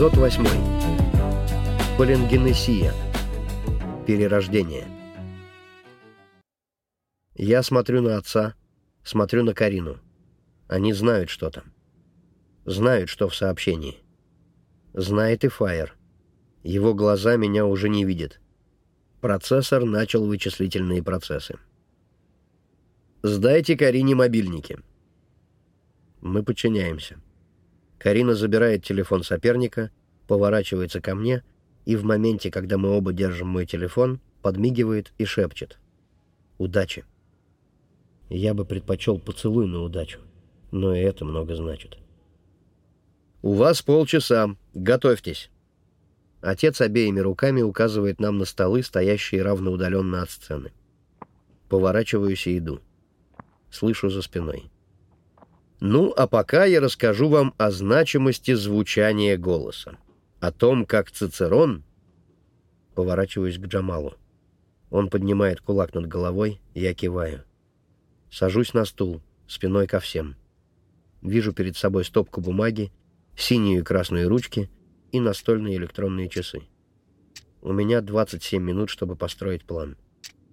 Эпизод 8. Полингенесия. Перерождение. Я смотрю на отца, смотрю на Карину. Они знают, что там. Знают, что в сообщении. Знает и Фаер. Его глаза меня уже не видят. Процессор начал вычислительные процессы. «Сдайте Карине мобильники». Мы подчиняемся. Карина забирает телефон соперника, поворачивается ко мне и в моменте, когда мы оба держим мой телефон, подмигивает и шепчет. «Удачи». Я бы предпочел поцелуй на удачу, но и это много значит. «У вас полчаса. Готовьтесь». Отец обеими руками указывает нам на столы, стоящие равноудаленно от сцены. Поворачиваюсь и иду. Слышу за спиной. Ну, а пока я расскажу вам о значимости звучания голоса. О том, как Цицерон... Поворачиваюсь к Джамалу. Он поднимает кулак над головой, я киваю. Сажусь на стул, спиной ко всем. Вижу перед собой стопку бумаги, синюю и красную ручки и настольные электронные часы. У меня 27 минут, чтобы построить план.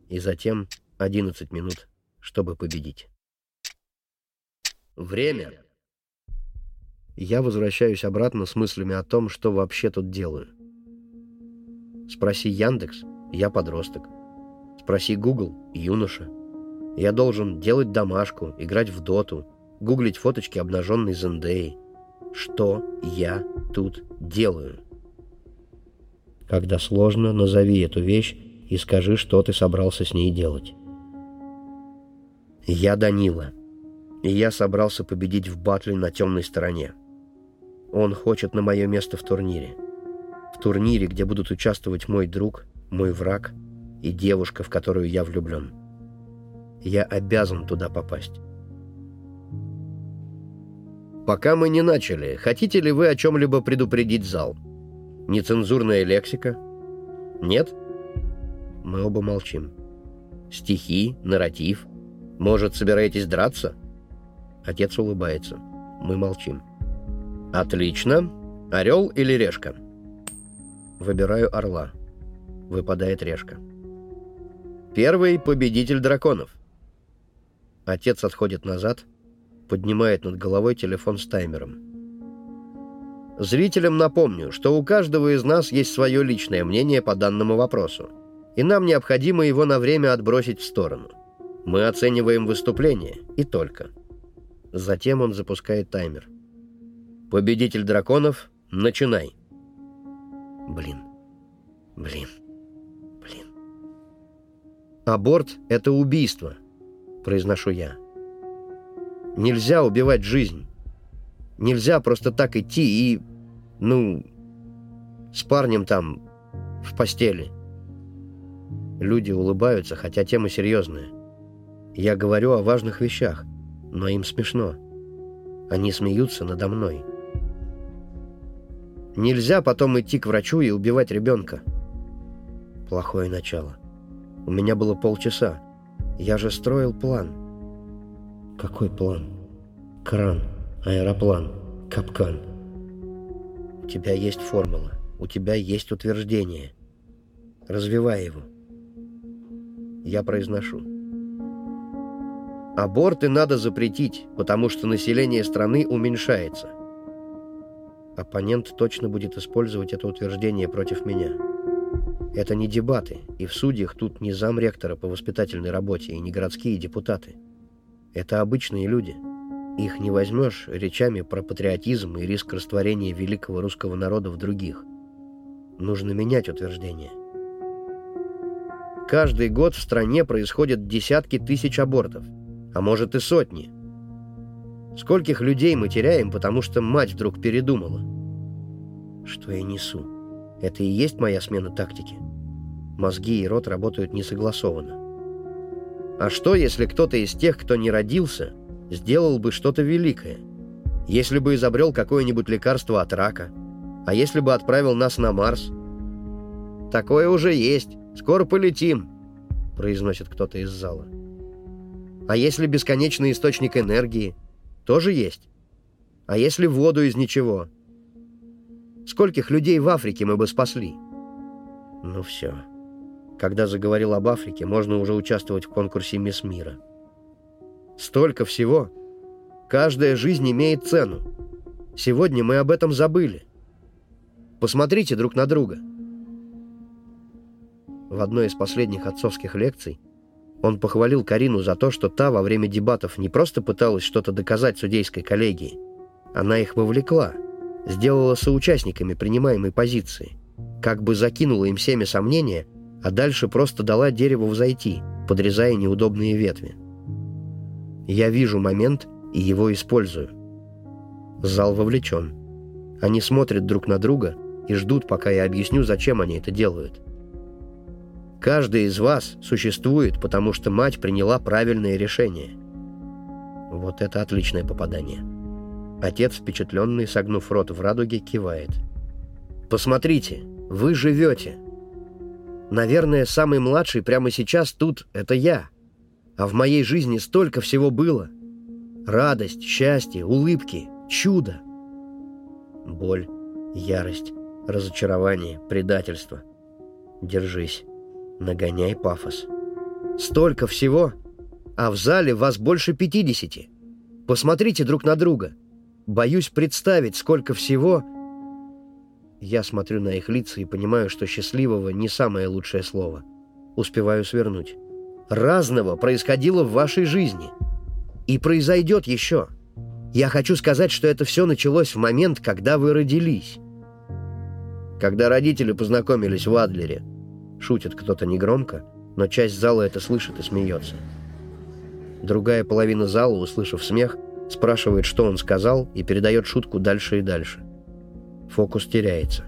И затем 11 минут, чтобы победить. Время. Я возвращаюсь обратно с мыслями о том, что вообще тут делаю. Спроси Яндекс, я подросток. Спроси Google, юноша. Я должен делать домашку, играть в доту, гуглить фоточки обнаженной Зендеи. Что я тут делаю? Когда сложно, назови эту вещь и скажи, что ты собрался с ней делать. Я Данила и я собрался победить в батле на темной стороне. Он хочет на мое место в турнире. В турнире, где будут участвовать мой друг, мой враг и девушка, в которую я влюблен. Я обязан туда попасть. Пока мы не начали, хотите ли вы о чем-либо предупредить зал? Нецензурная лексика? Нет? Мы оба молчим. Стихи, нарратив? Может, собираетесь драться? — Отец улыбается. Мы молчим. «Отлично. Орел или решка?» Выбираю орла. Выпадает решка. «Первый победитель драконов». Отец отходит назад, поднимает над головой телефон с таймером. Зрителям напомню, что у каждого из нас есть свое личное мнение по данному вопросу, и нам необходимо его на время отбросить в сторону. Мы оцениваем выступление, и только – Затем он запускает таймер. «Победитель драконов, начинай!» Блин. Блин. Блин. «Аборт — это убийство», — произношу я. «Нельзя убивать жизнь. Нельзя просто так идти и... ну... с парнем там... в постели». Люди улыбаются, хотя тема серьезная. Я говорю о важных вещах — но им смешно. Они смеются надо мной. Нельзя потом идти к врачу и убивать ребенка. Плохое начало. У меня было полчаса. Я же строил план. Какой план? Кран, аэроплан, капкан. У тебя есть формула. У тебя есть утверждение. Развивай его. Я произношу. Аборты надо запретить, потому что население страны уменьшается. Оппонент точно будет использовать это утверждение против меня. Это не дебаты, и в судьях тут не замректора по воспитательной работе и не городские депутаты. Это обычные люди. Их не возьмешь речами про патриотизм и риск растворения великого русского народа в других. Нужно менять утверждение. Каждый год в стране происходят десятки тысяч абортов – а может и сотни. Скольких людей мы теряем, потому что мать вдруг передумала? Что я несу? Это и есть моя смена тактики. Мозги и рот работают несогласованно. А что, если кто-то из тех, кто не родился, сделал бы что-то великое? Если бы изобрел какое-нибудь лекарство от рака? А если бы отправил нас на Марс? «Такое уже есть. Скоро полетим», — произносит кто-то из зала. А если бесконечный источник энергии? Тоже есть. А если воду из ничего? Скольких людей в Африке мы бы спасли? Ну все. Когда заговорил об Африке, можно уже участвовать в конкурсе «Мисс Мира». Столько всего. Каждая жизнь имеет цену. Сегодня мы об этом забыли. Посмотрите друг на друга. В одной из последних отцовских лекций он похвалил Карину за то, что та во время дебатов не просто пыталась что-то доказать судейской коллегии, она их вовлекла, сделала соучастниками принимаемой позиции, как бы закинула им семя сомнения, а дальше просто дала дереву взойти, подрезая неудобные ветви. Я вижу момент и его использую. Зал вовлечен. Они смотрят друг на друга и ждут, пока я объясню, зачем они это делают. Каждый из вас существует, потому что мать приняла правильное решение. Вот это отличное попадание. Отец, впечатленный, согнув рот в радуге, кивает. «Посмотрите, вы живете. Наверное, самый младший прямо сейчас тут — это я. А в моей жизни столько всего было. Радость, счастье, улыбки, чудо. Боль, ярость, разочарование, предательство. Держись. Нагоняй пафос. Столько всего, а в зале вас больше пятидесяти. Посмотрите друг на друга. Боюсь представить, сколько всего... Я смотрю на их лица и понимаю, что счастливого не самое лучшее слово. Успеваю свернуть. Разного происходило в вашей жизни. И произойдет еще. Я хочу сказать, что это все началось в момент, когда вы родились. Когда родители познакомились в Адлере, Шутит кто-то негромко, но часть зала это слышит и смеется. Другая половина зала, услышав смех, спрашивает, что он сказал, и передает шутку дальше и дальше. Фокус теряется.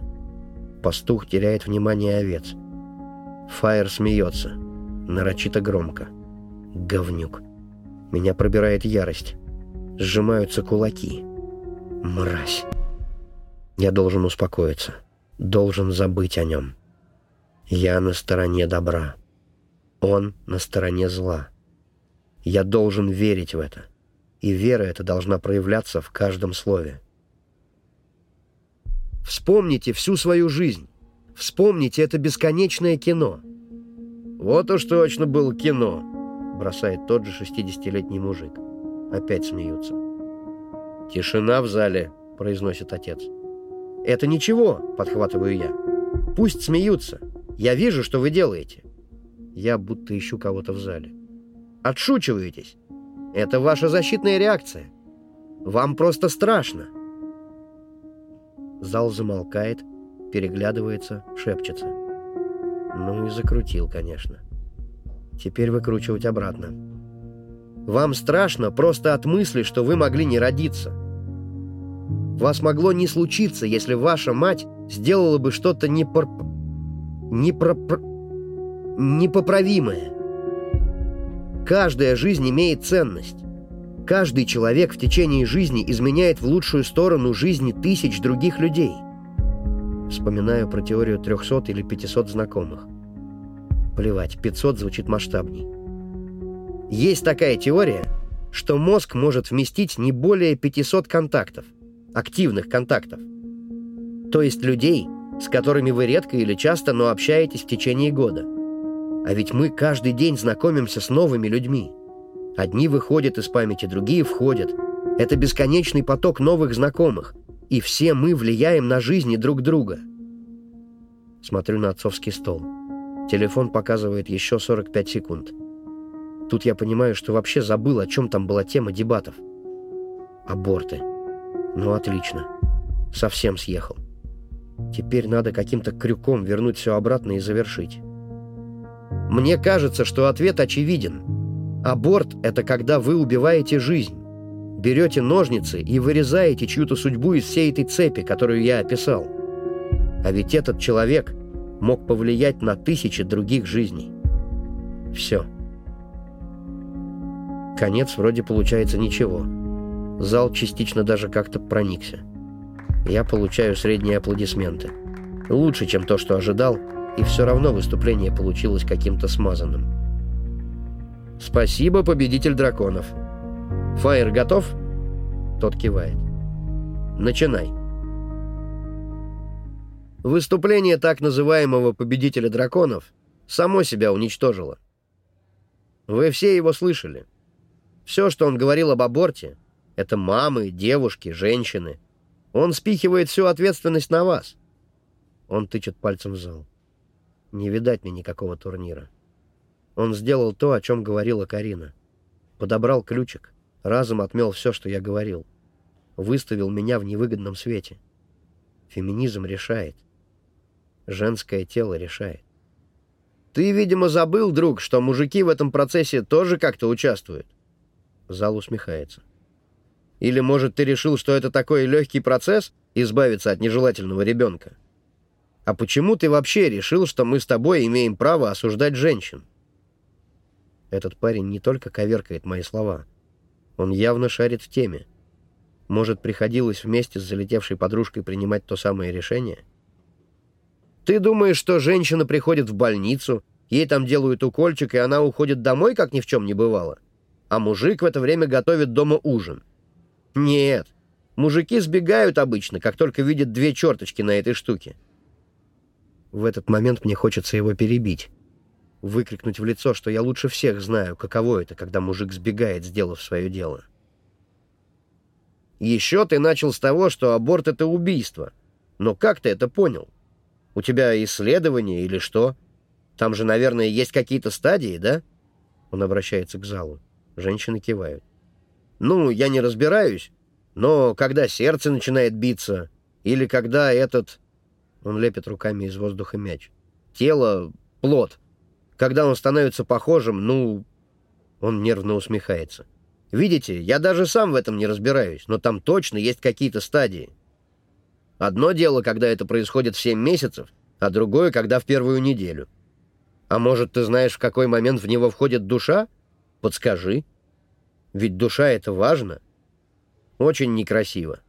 Пастух теряет внимание овец. Фаер смеется. Нарочито громко. Говнюк. Меня пробирает ярость. Сжимаются кулаки. Мразь. Я должен успокоиться. Должен забыть о нем. Я на стороне добра. Он на стороне зла. Я должен верить в это. И вера эта должна проявляться в каждом слове. Вспомните всю свою жизнь. Вспомните это бесконечное кино. Вот уж точно было кино, бросает тот же 60-летний мужик. Опять смеются. Тишина в зале, произносит отец. Это ничего, подхватываю я. Пусть смеются. Я вижу, что вы делаете. Я будто ищу кого-то в зале. Отшучиваетесь. Это ваша защитная реакция. Вам просто страшно. Зал замолкает, переглядывается, шепчется. Ну и закрутил, конечно. Теперь выкручивать обратно. Вам страшно просто от мысли, что вы могли не родиться. Вас могло не случиться, если ваша мать сделала бы что-то не пор непропр... непоправимое. Каждая жизнь имеет ценность. Каждый человек в течение жизни изменяет в лучшую сторону жизни тысяч других людей. Вспоминаю про теорию 300 или 500 знакомых. Плевать, 500 звучит масштабней. Есть такая теория, что мозг может вместить не более 500 контактов, активных контактов. То есть людей, с которыми вы редко или часто, но общаетесь в течение года. А ведь мы каждый день знакомимся с новыми людьми. Одни выходят из памяти, другие входят. Это бесконечный поток новых знакомых. И все мы влияем на жизни друг друга. Смотрю на отцовский стол. Телефон показывает еще 45 секунд. Тут я понимаю, что вообще забыл, о чем там была тема дебатов. Аборты. Ну, отлично. Совсем съехал. Теперь надо каким-то крюком вернуть все обратно и завершить. Мне кажется, что ответ очевиден. Аборт — это когда вы убиваете жизнь. Берете ножницы и вырезаете чью-то судьбу из всей этой цепи, которую я описал. А ведь этот человек мог повлиять на тысячи других жизней. Все. Конец вроде получается ничего. Зал частично даже как-то проникся. Я получаю средние аплодисменты. Лучше, чем то, что ожидал, и все равно выступление получилось каким-то смазанным. «Спасибо, победитель драконов!» «Фаер готов?» Тот кивает. «Начинай!» Выступление так называемого победителя драконов само себя уничтожило. Вы все его слышали. Все, что он говорил об аборте, это мамы, девушки, женщины. Он спихивает всю ответственность на вас. Он тычет пальцем в зал. Не видать мне никакого турнира. Он сделал то, о чем говорила Карина. Подобрал ключик, разом отмел все, что я говорил. Выставил меня в невыгодном свете. Феминизм решает. Женское тело решает. Ты, видимо, забыл, друг, что мужики в этом процессе тоже как-то участвуют. Зал усмехается. Или, может, ты решил, что это такой легкий процесс — избавиться от нежелательного ребенка? А почему ты вообще решил, что мы с тобой имеем право осуждать женщин? Этот парень не только коверкает мои слова. Он явно шарит в теме. Может, приходилось вместе с залетевшей подружкой принимать то самое решение? Ты думаешь, что женщина приходит в больницу, ей там делают укольчик, и она уходит домой, как ни в чем не бывало? А мужик в это время готовит дома ужин. Нет, мужики сбегают обычно, как только видят две черточки на этой штуке. В этот момент мне хочется его перебить. Выкрикнуть в лицо, что я лучше всех знаю, каково это, когда мужик сбегает, сделав свое дело. Еще ты начал с того, что аборт — это убийство. Но как ты это понял? У тебя исследование или что? Там же, наверное, есть какие-то стадии, да? Он обращается к залу. Женщины кивают. Ну, я не разбираюсь, но когда сердце начинает биться, или когда этот... Он лепит руками из воздуха мяч. Тело — плод. Когда он становится похожим, ну... Он нервно усмехается. Видите, я даже сам в этом не разбираюсь, но там точно есть какие-то стадии. Одно дело, когда это происходит в 7 месяцев, а другое, когда в первую неделю. А может, ты знаешь, в какой момент в него входит душа? Подскажи. Ведь душа — это важно. Очень некрасиво.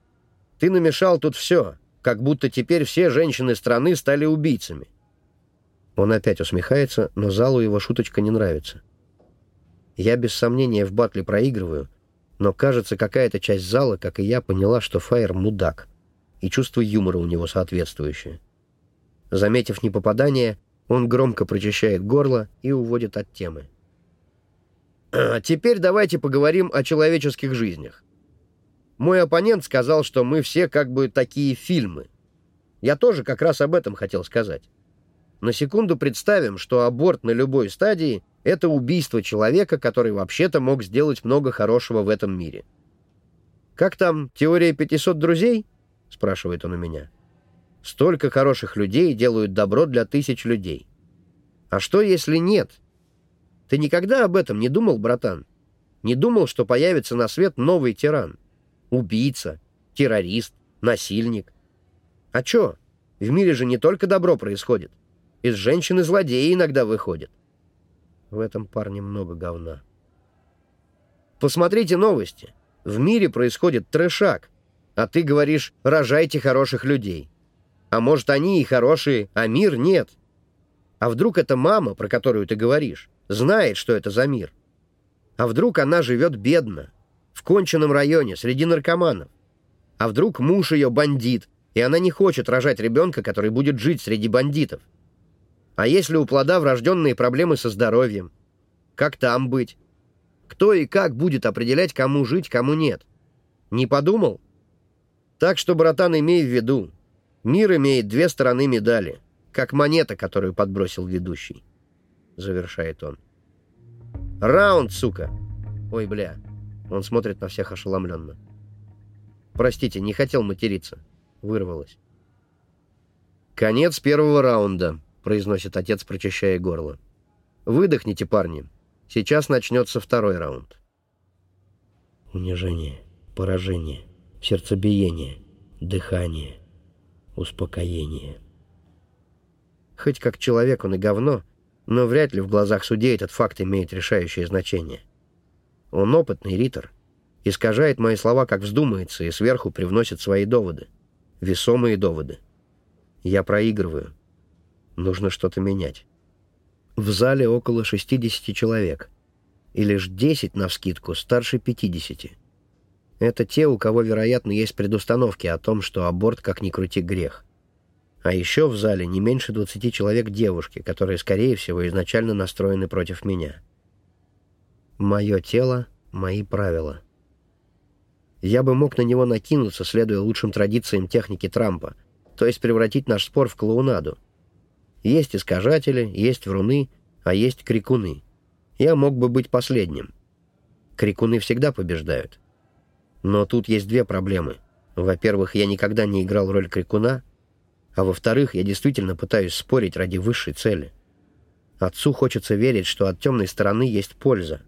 Ты намешал тут все, как будто теперь все женщины страны стали убийцами. Он опять усмехается, но залу его шуточка не нравится. Я без сомнения в батле проигрываю, но, кажется, какая-то часть зала, как и я, поняла, что Фаер мудак, и чувство юмора у него соответствующее. Заметив непопадание, он громко прочищает горло и уводит от темы. А теперь давайте поговорим о человеческих жизнях. Мой оппонент сказал, что мы все как бы такие фильмы. Я тоже как раз об этом хотел сказать. На секунду представим, что аборт на любой стадии — это убийство человека, который вообще-то мог сделать много хорошего в этом мире. «Как там, теория 500 друзей?» — спрашивает он у меня. «Столько хороших людей делают добро для тысяч людей. А что, если нет?» Ты никогда об этом не думал, братан? Не думал, что появится на свет новый тиран? Убийца, террорист, насильник? А чё? В мире же не только добро происходит. Из женщины злодеи иногда выходят. В этом парне много говна. Посмотрите новости. В мире происходит трешак. А ты говоришь, рожайте хороших людей. А может, они и хорошие, а мир нет. А вдруг это мама, про которую ты говоришь? Знает, что это за мир. А вдруг она живет бедно, в конченном районе, среди наркоманов? А вдруг муж ее бандит, и она не хочет рожать ребенка, который будет жить среди бандитов? А если у плода врожденные проблемы со здоровьем? Как там быть? Кто и как будет определять, кому жить, кому нет? Не подумал? Так что, братан, имей в виду, мир имеет две стороны медали, как монета, которую подбросил ведущий завершает он. «Раунд, сука!» «Ой, бля!» Он смотрит на всех ошеломленно. «Простите, не хотел материться». Вырвалось. «Конец первого раунда», — произносит отец, прочищая горло. «Выдохните, парни. Сейчас начнется второй раунд». Унижение, поражение, сердцебиение, дыхание, успокоение. Хоть как человек он и говно, но вряд ли в глазах судей этот факт имеет решающее значение. Он опытный ритор, искажает мои слова, как вздумается, и сверху привносит свои доводы, весомые доводы. Я проигрываю. Нужно что-то менять. В зале около 60 человек, и лишь 10 навскидку старше 50. Это те, у кого, вероятно, есть предустановки о том, что аборт, как ни крути, грех. А еще в зале не меньше 20 человек девушки, которые, скорее всего, изначально настроены против меня. Мое тело — мои правила. Я бы мог на него накинуться, следуя лучшим традициям техники Трампа, то есть превратить наш спор в клоунаду. Есть искажатели, есть вруны, а есть крикуны. Я мог бы быть последним. Крикуны всегда побеждают. Но тут есть две проблемы. Во-первых, я никогда не играл роль крикуна, а во-вторых, я действительно пытаюсь спорить ради высшей цели. Отцу хочется верить, что от темной стороны есть польза,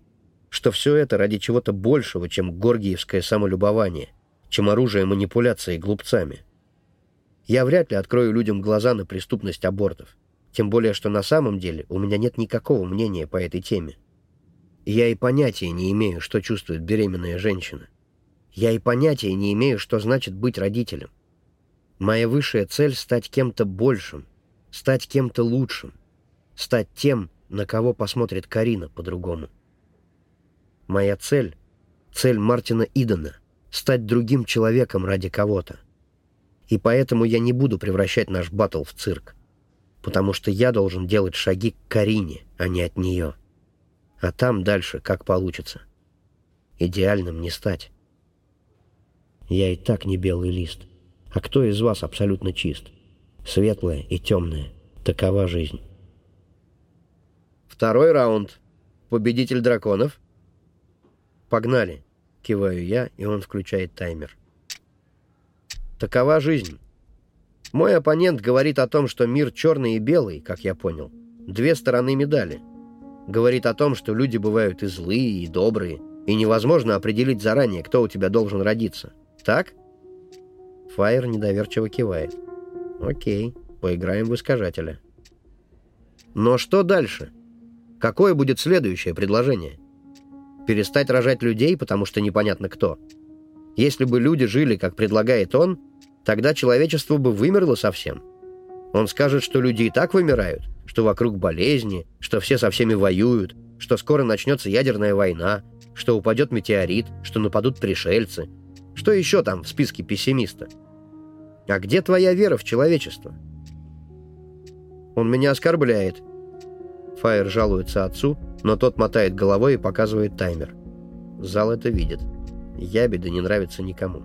что все это ради чего-то большего, чем горгиевское самолюбование, чем оружие манипуляции глупцами. Я вряд ли открою людям глаза на преступность абортов, тем более, что на самом деле у меня нет никакого мнения по этой теме. Я и понятия не имею, что чувствует беременная женщина. Я и понятия не имею, что значит быть родителем. Моя высшая цель — стать кем-то большим, стать кем-то лучшим, стать тем, на кого посмотрит Карина по-другому. Моя цель — цель Мартина Идона — стать другим человеком ради кого-то. И поэтому я не буду превращать наш батл в цирк, потому что я должен делать шаги к Карине, а не от нее. А там дальше как получится. Идеальным не стать. Я и так не белый лист. А кто из вас абсолютно чист? Светлое и темное. Такова жизнь. Второй раунд. Победитель драконов — «Погнали!» — киваю я, и он включает таймер. Такова жизнь. Мой оппонент говорит о том, что мир черный и белый, как я понял. Две стороны медали. Говорит о том, что люди бывают и злые, и добрые, и невозможно определить заранее, кто у тебя должен родиться. Так? Фаер недоверчиво кивает. Окей, поиграем в искажателя. Но что дальше? Какое будет следующее предложение? Перестать рожать людей, потому что непонятно кто. Если бы люди жили, как предлагает он, тогда человечество бы вымерло совсем. Он скажет, что люди и так вымирают, что вокруг болезни, что все со всеми воюют, что скоро начнется ядерная война, что упадет метеорит, что нападут пришельцы. Что еще там в списке пессимиста? А где твоя вера в человечество? Он меня оскорбляет. Фаер жалуется отцу, но тот мотает головой и показывает таймер. Зал это видит. Ябеда не нравится никому.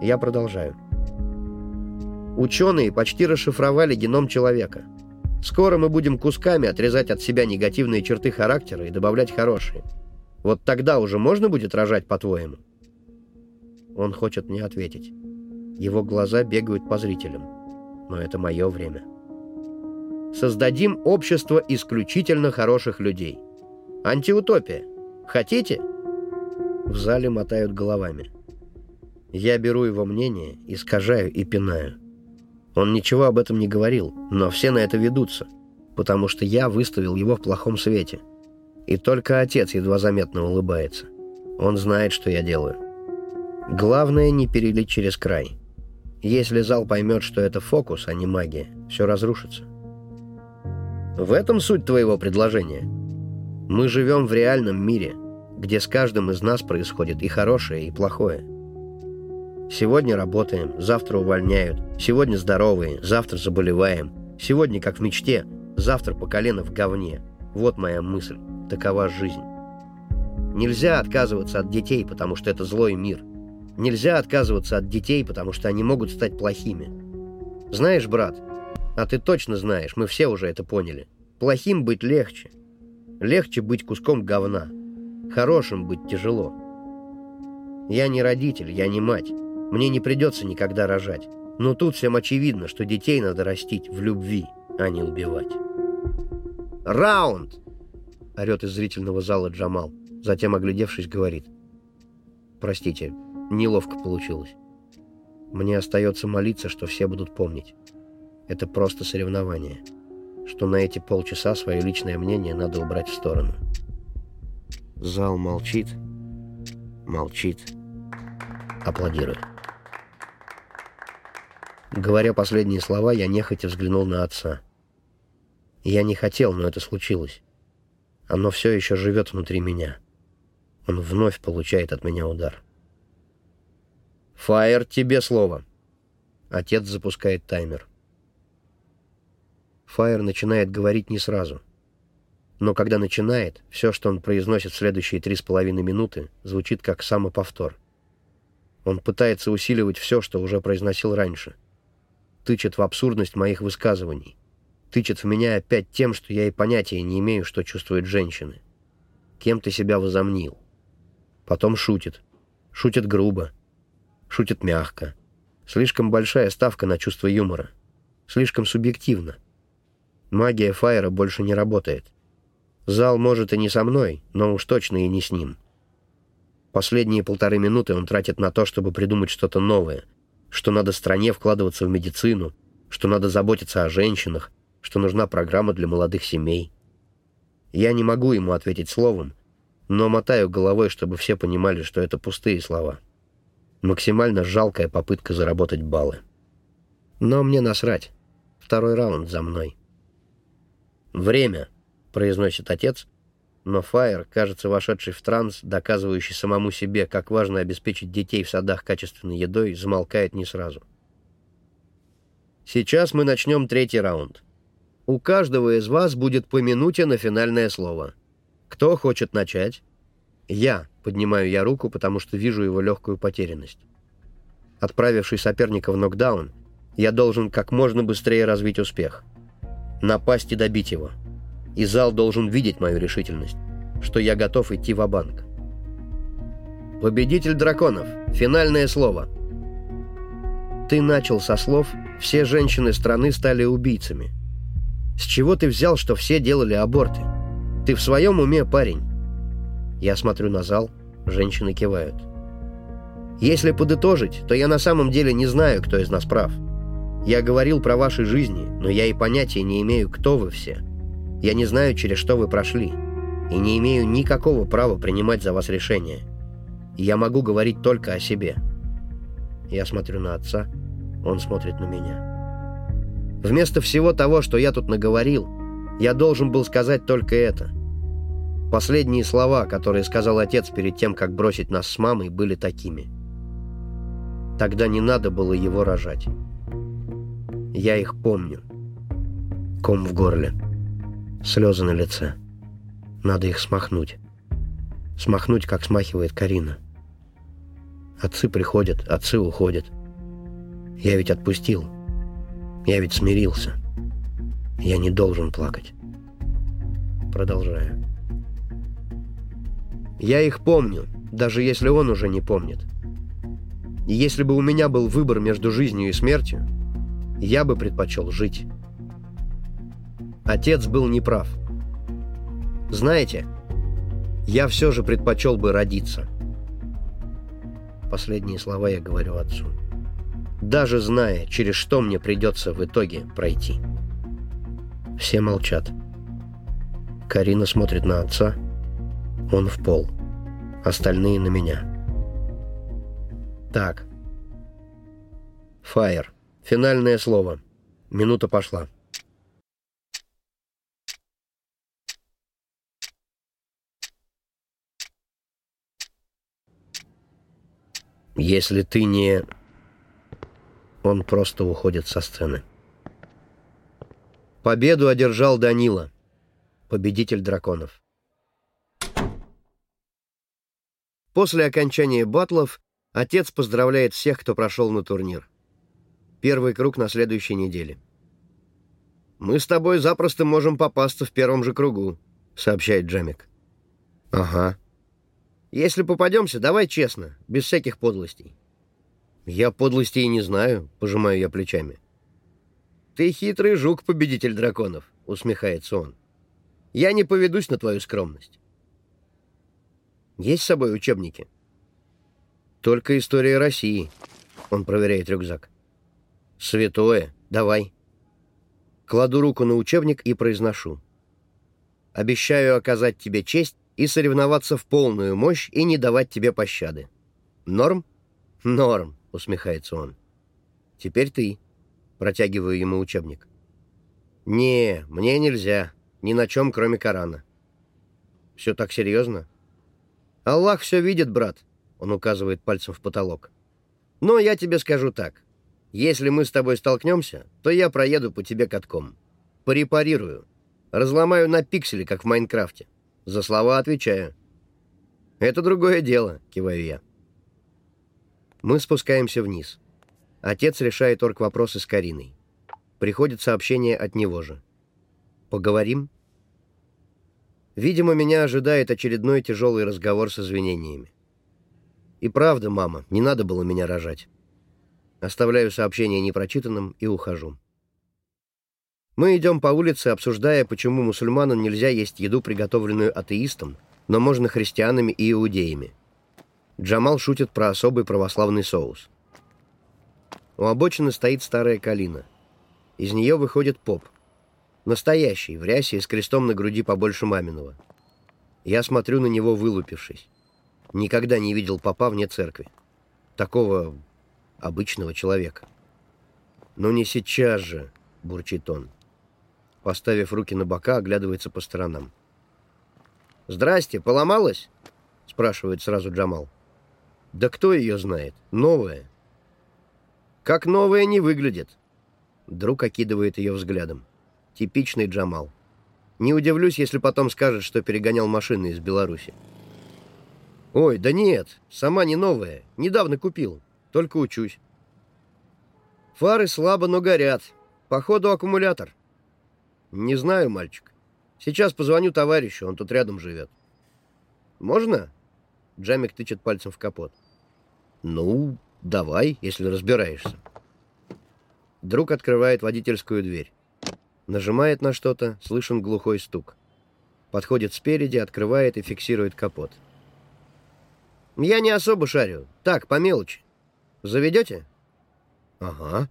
Я продолжаю. Ученые почти расшифровали геном человека. Скоро мы будем кусками отрезать от себя негативные черты характера и добавлять хорошие. Вот тогда уже можно будет рожать, по-твоему? Он хочет мне ответить. Его глаза бегают по зрителям. Но это мое время. Создадим общество исключительно хороших людей. Антиутопия. Хотите?» В зале мотают головами. Я беру его мнение, искажаю и пинаю. Он ничего об этом не говорил, но все на это ведутся, потому что я выставил его в плохом свете. И только отец едва заметно улыбается. Он знает, что я делаю. Главное не перелить через край. Если зал поймет, что это фокус, а не магия, все разрушится. В этом суть твоего предложения. Мы живем в реальном мире, где с каждым из нас происходит и хорошее, и плохое. Сегодня работаем, завтра увольняют, сегодня здоровые, завтра заболеваем, сегодня как в мечте, завтра по колено в говне. Вот моя мысль, такова жизнь. Нельзя отказываться от детей, потому что это злой мир. Нельзя отказываться от детей, потому что они могут стать плохими. Знаешь, брат, а ты точно знаешь, мы все уже это поняли. Плохим быть легче. Легче быть куском говна. Хорошим быть тяжело. Я не родитель, я не мать. Мне не придется никогда рожать. Но тут всем очевидно, что детей надо растить в любви, а не убивать. «Раунд!» — орет из зрительного зала Джамал. Затем, оглядевшись, говорит. «Простите, неловко получилось. Мне остается молиться, что все будут помнить. Это просто соревнование. Что на эти полчаса свое личное мнение надо убрать в сторону. Зал молчит, молчит, аплодирует. Говоря последние слова, я нехотя взглянул на отца. Я не хотел, но это случилось. Оно все еще живет внутри меня. Он вновь получает от меня удар. «Фаер, тебе слово!» Отец запускает таймер. Фаер начинает говорить не сразу. Но когда начинает, все, что он произносит в следующие три с половиной минуты, звучит как самоповтор. Он пытается усиливать все, что уже произносил раньше. Тычет в абсурдность моих высказываний. Тычет в меня опять тем, что я и понятия не имею, что чувствуют женщины. Кем ты себя возомнил? Потом шутит. Шутит грубо. Шутит мягко. Слишком большая ставка на чувство юмора. Слишком субъективно. Магия Фаера больше не работает. Зал может и не со мной, но уж точно и не с ним. Последние полторы минуты он тратит на то, чтобы придумать что-то новое, что надо стране вкладываться в медицину, что надо заботиться о женщинах, что нужна программа для молодых семей. Я не могу ему ответить словом, но мотаю головой, чтобы все понимали, что это пустые слова. Максимально жалкая попытка заработать баллы. Но мне насрать. Второй раунд за мной. «Время», — произносит отец, но Фаер, кажется, вошедший в транс, доказывающий самому себе, как важно обеспечить детей в садах качественной едой, замолкает не сразу. Сейчас мы начнем третий раунд. У каждого из вас будет по минуте на финальное слово. Кто хочет начать? Я. Поднимаю я руку, потому что вижу его легкую потерянность. Отправивший соперника в нокдаун, я должен как можно быстрее развить успех. Напасть и добить его. И зал должен видеть мою решительность, что я готов идти в банк Победитель драконов. Финальное слово. Ты начал со слов «Все женщины страны стали убийцами». С чего ты взял, что все делали аборты? Ты в своем уме, парень? Я смотрю на зал, женщины кивают. Если подытожить, то я на самом деле не знаю, кто из нас прав. Я говорил про ваши жизни, но я и понятия не имею, кто вы все. Я не знаю, через что вы прошли, и не имею никакого права принимать за вас решения. Я могу говорить только о себе. Я смотрю на отца, он смотрит на меня. Вместо всего того, что я тут наговорил, я должен был сказать только это. Последние слова, которые сказал отец перед тем, как бросить нас с мамой, были такими. Тогда не надо было его рожать. Я их помню. Ком в горле. Слезы на лице. Надо их смахнуть. Смахнуть, как смахивает Карина. Отцы приходят, отцы уходят. Я ведь отпустил. Я ведь смирился. Я не должен плакать. Продолжаю. Я их помню, даже если он уже не помнит. И если бы у меня был выбор между жизнью и смертью, я бы предпочел жить. Отец был неправ. Знаете, я все же предпочел бы родиться. Последние слова я говорю отцу. Даже зная, через что мне придется в итоге пройти. Все молчат. Карина смотрит на отца, он в пол. Остальные на меня. Так. Фаер. Финальное слово. Минута пошла. Если ты не... Он просто уходит со сцены. Победу одержал Данила, победитель драконов. После окончания батлов отец поздравляет всех, кто прошел на турнир. Первый круг на следующей неделе. «Мы с тобой запросто можем попасться в первом же кругу», — сообщает Джамик. «Ага. Если попадемся, давай честно, без всяких подлостей». «Я подлостей не знаю», — пожимаю я плечами. «Ты хитрый жук, победитель драконов», — усмехается он. «Я не поведусь на твою скромность». Есть с собой учебники? Только история России. Он проверяет рюкзак. Святое. Давай. Кладу руку на учебник и произношу. Обещаю оказать тебе честь и соревноваться в полную мощь и не давать тебе пощады. Норм? Норм, усмехается он. Теперь ты. Протягиваю ему учебник. Не, мне нельзя. Ни на чем, кроме Корана. Все так серьезно? «Аллах все видит, брат», — он указывает пальцем в потолок. «Но я тебе скажу так. Если мы с тобой столкнемся, то я проеду по тебе катком. порепарирую. Разломаю на пиксели, как в Майнкрафте. За слова отвечаю. Это другое дело, киваю я. Мы спускаемся вниз. Отец решает орг-вопросы с Кариной. Приходит сообщение от него же. Поговорим? Видимо, меня ожидает очередной тяжелый разговор с извинениями. И правда, мама, не надо было меня рожать. Оставляю сообщение непрочитанным и ухожу. Мы идем по улице, обсуждая, почему мусульманам нельзя есть еду, приготовленную атеистом, но можно христианами и иудеями. Джамал шутит про особый православный соус. У обочины стоит старая калина. Из нее выходит поп. Настоящий, в рясе и с крестом на груди побольше маминого. Я смотрю на него, вылупившись. Никогда не видел попа вне церкви. Такого обычного человека. «Ну не сейчас же!» — бурчит он. Поставив руки на бока, оглядывается по сторонам. «Здрасте, поломалась?» — спрашивает сразу Джамал. «Да кто ее знает? Новая». «Как новая не выглядит?» Друг окидывает ее взглядом. Типичный Джамал. Не удивлюсь, если потом скажет, что перегонял машины из Беларуси. «Ой, да нет, сама не новая. Недавно купил. Только учусь». «Фары слабо, но горят. Походу, аккумулятор». «Не знаю, мальчик. Сейчас позвоню товарищу, он тут рядом живет». «Можно?» Джамик тычет пальцем в капот. «Ну, давай, если разбираешься». Друг открывает водительскую дверь. Нажимает на что-то, слышен глухой стук. Подходит спереди, открывает и фиксирует капот. «Я не особо шарю. Так, по мелочи. Заведете?» «Ага».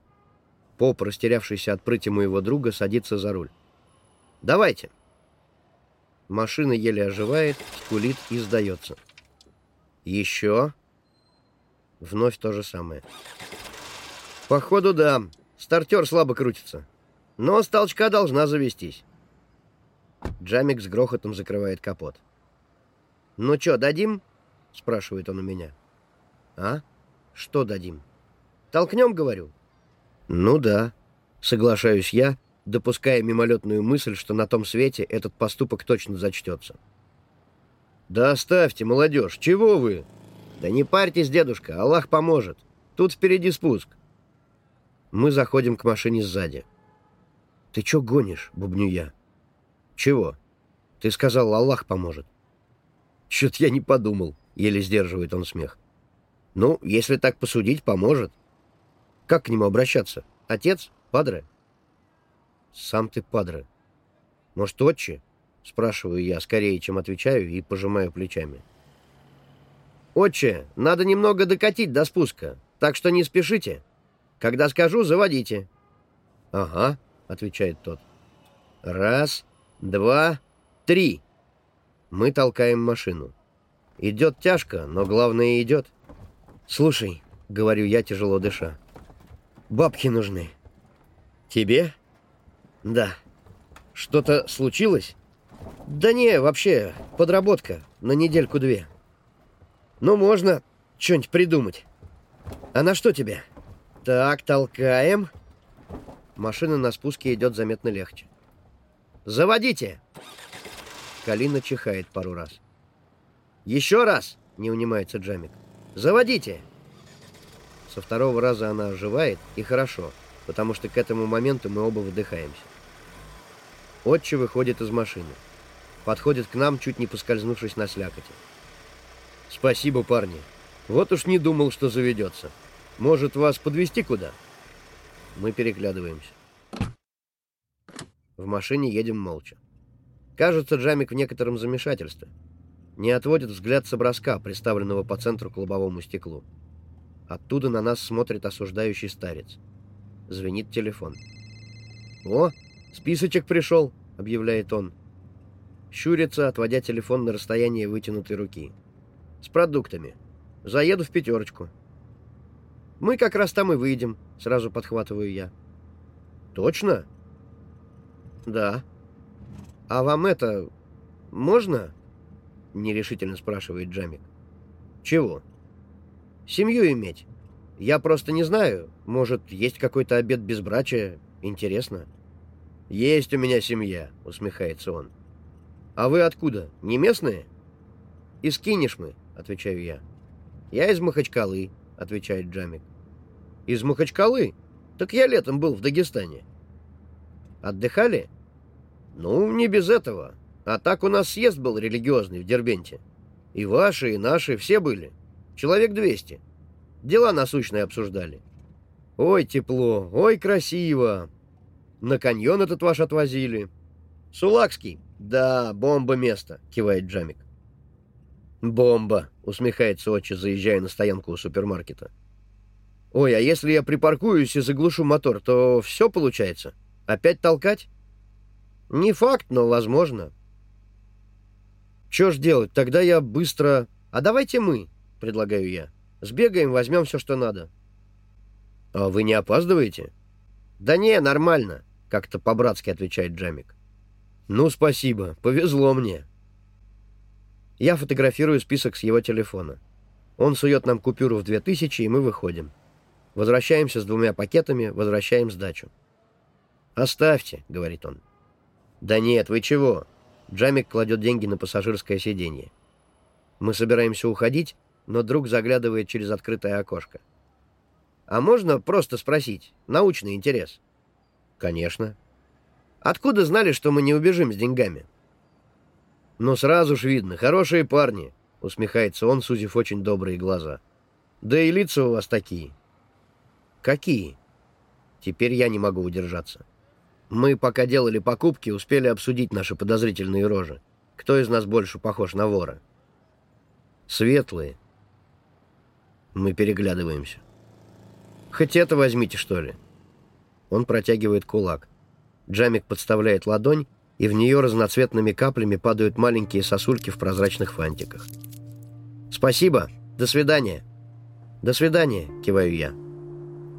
Поп, растерявшийся от прыти моего друга, садится за руль. «Давайте». Машина еле оживает, скулит и сдается. «Еще?» Вновь то же самое. «Походу, да. Стартер слабо крутится. Но с толчка должна завестись». Джамик с грохотом закрывает капот. «Ну что, дадим?» — спрашивает он у меня. «А? Что дадим?» «Толкнем, говорю?» «Ну да», — соглашаюсь я, допуская мимолетную мысль, что на том свете этот поступок точно зачтется. «Да оставьте, молодежь, чего вы?» «Да не парьтесь, дедушка, Аллах поможет. Тут впереди спуск». Мы заходим к машине сзади. «Ты чё гонишь?» — бубню я. «Чего?» «Ты сказал, Аллах поможет». «Чё-то я не подумал», — еле сдерживает он смех. «Ну, если так посудить, поможет. Как к нему обращаться? Отец? Падре?» «Сам ты падре. Может, отче?» — спрашиваю я скорее, чем отвечаю, и пожимаю плечами. «Отче, надо немного докатить до спуска, так что не спешите. Когда скажу, заводите». «Ага», — отвечает тот. «Раз, два, три». Мы толкаем машину. Идет тяжко, но главное идет. «Слушай», — говорю я, тяжело дыша, — «бабки нужны». «Тебе?» «Да». «Что-то случилось?» «Да не, вообще, подработка на недельку-две». Ну, можно что-нибудь придумать. А на что тебе? Так, толкаем. Машина на спуске идет заметно легче. Заводите! Калина чихает пару раз. Еще раз! Не унимается Джамик. Заводите! Со второго раза она оживает, и хорошо, потому что к этому моменту мы оба выдыхаемся. Отче выходит из машины. Подходит к нам, чуть не поскользнувшись на слякоти. Спасибо, парни. Вот уж не думал, что заведется. Может, вас подвести куда? Мы переглядываемся. В машине едем молча. Кажется, Джамик в некотором замешательстве. Не отводит взгляд с образка, приставленного по центру к лобовому стеклу. Оттуда на нас смотрит осуждающий старец. Звенит телефон. «О, списочек пришел», — объявляет он. Щурится, отводя телефон на расстояние вытянутой руки. С продуктами. Заеду в пятерочку. Мы как раз там и выйдем, сразу подхватываю я. Точно? Да. А вам это... можно? Нерешительно спрашивает Джамик. Чего? Семью иметь. Я просто не знаю. Может, есть какой-то обед безбрачия. Интересно. «Есть у меня семья», — усмехается он. «А вы откуда? Не местные?» «Из Кинешмы», — отвечаю я. «Я из Махачкалы», — отвечает Джамик. «Из Махачкалы? Так я летом был в Дагестане». «Отдыхали?» «Ну, не без этого. А так у нас съезд был религиозный в Дербенте. И ваши, и наши, все были. Человек двести. Дела насущные обсуждали. Ой, тепло, ой, красиво. На каньон этот ваш отвозили. Сулакский. Да, бомба место, кивает Джамик. Бомба, усмехается отче, заезжая на стоянку у супермаркета. Ой, а если я припаркуюсь и заглушу мотор, то все получается? Опять толкать? Не факт, но возможно. Что ж делать? Тогда я быстро... А давайте мы, предлагаю я. Сбегаем, возьмем все, что надо. А вы не опаздываете? Да не, нормально, как-то по-братски отвечает Джамик. Ну, спасибо, повезло мне. Я фотографирую список с его телефона. Он сует нам купюру в две тысячи, и мы выходим. Возвращаемся с двумя пакетами, возвращаем сдачу. «Оставьте», — говорит он. «Да нет, вы чего?» Джамик кладет деньги на пассажирское сиденье. Мы собираемся уходить, но друг заглядывает через открытое окошко. «А можно просто спросить? Научный интерес». «Конечно». «Откуда знали, что мы не убежим с деньгами?» «Ну, сразу ж видно, хорошие парни», — усмехается он, сузив очень добрые глаза. «Да и лица у вас такие». «Какие?» Теперь я не могу удержаться. Мы, пока делали покупки, успели обсудить наши подозрительные рожи. Кто из нас больше похож на вора? Светлые. Мы переглядываемся. Хоть это возьмите, что ли. Он протягивает кулак. Джамик подставляет ладонь, и в нее разноцветными каплями падают маленькие сосульки в прозрачных фантиках. «Спасибо! До свидания!» «До свидания!» — киваю я.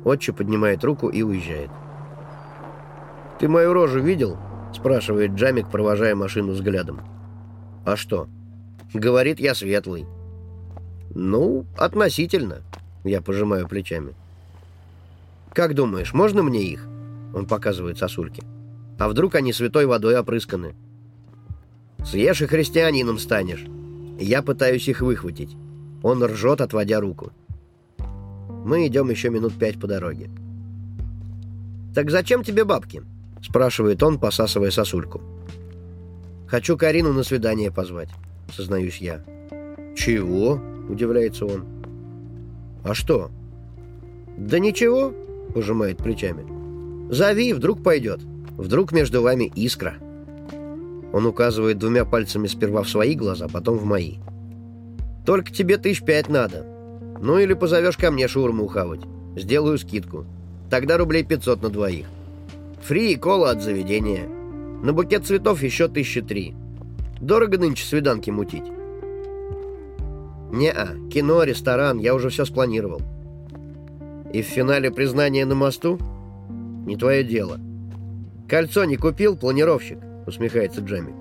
Отче поднимает руку и уезжает. «Ты мою рожу видел?» — спрашивает Джамик, провожая машину взглядом. «А что?» «Говорит, я светлый». «Ну, относительно», — я пожимаю плечами. «Как думаешь, можно мне их?» — он показывает сосульки. «А вдруг они святой водой опрысканы?» «Съешь и христианином станешь». Я пытаюсь их выхватить. Он ржет, отводя руку. Мы идем еще минут пять по дороге. «Так зачем тебе бабки?» — спрашивает он, посасывая сосульку. «Хочу Карину на свидание позвать», — сознаюсь я. «Чего?» — удивляется он. «А что?» «Да ничего», — пожимает плечами. «Зови, вдруг пойдет. Вдруг между вами искра». Он указывает двумя пальцами сперва в свои глаза, потом в мои. «Только тебе тысяч пять надо. Ну или позовешь ко мне шаурму ухавать. Сделаю скидку. Тогда рублей пятьсот на двоих. Фри и кола от заведения. На букет цветов еще тысячи три. Дорого нынче свиданки мутить. Не-а, кино, ресторан, я уже все спланировал. И в финале признание на мосту? Не твое дело. Кольцо не купил, планировщик, усмехается Джемик.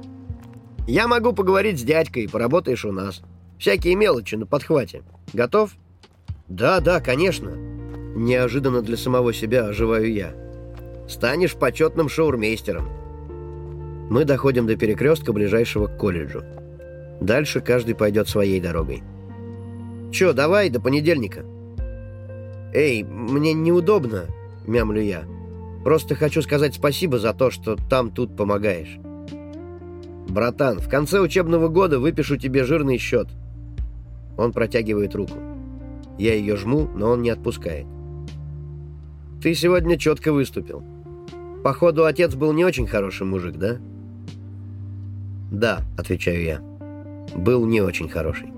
Я могу поговорить с дядькой, поработаешь у нас. Всякие мелочи на подхвате. Готов? Да, да, конечно. Неожиданно для самого себя оживаю я. Станешь почетным шаурмейстером. Мы доходим до перекрестка, ближайшего к колледжу. Дальше каждый пойдет своей дорогой. «Чё, давай, до понедельника». «Эй, мне неудобно», — мямлю я. «Просто хочу сказать спасибо за то, что там тут помогаешь». «Братан, в конце учебного года выпишу тебе жирный счет». Он протягивает руку. Я ее жму, но он не отпускает. «Ты сегодня четко выступил. Походу, отец был не очень хороший мужик, да?» «Да», — отвечаю я. «Был не очень хороший».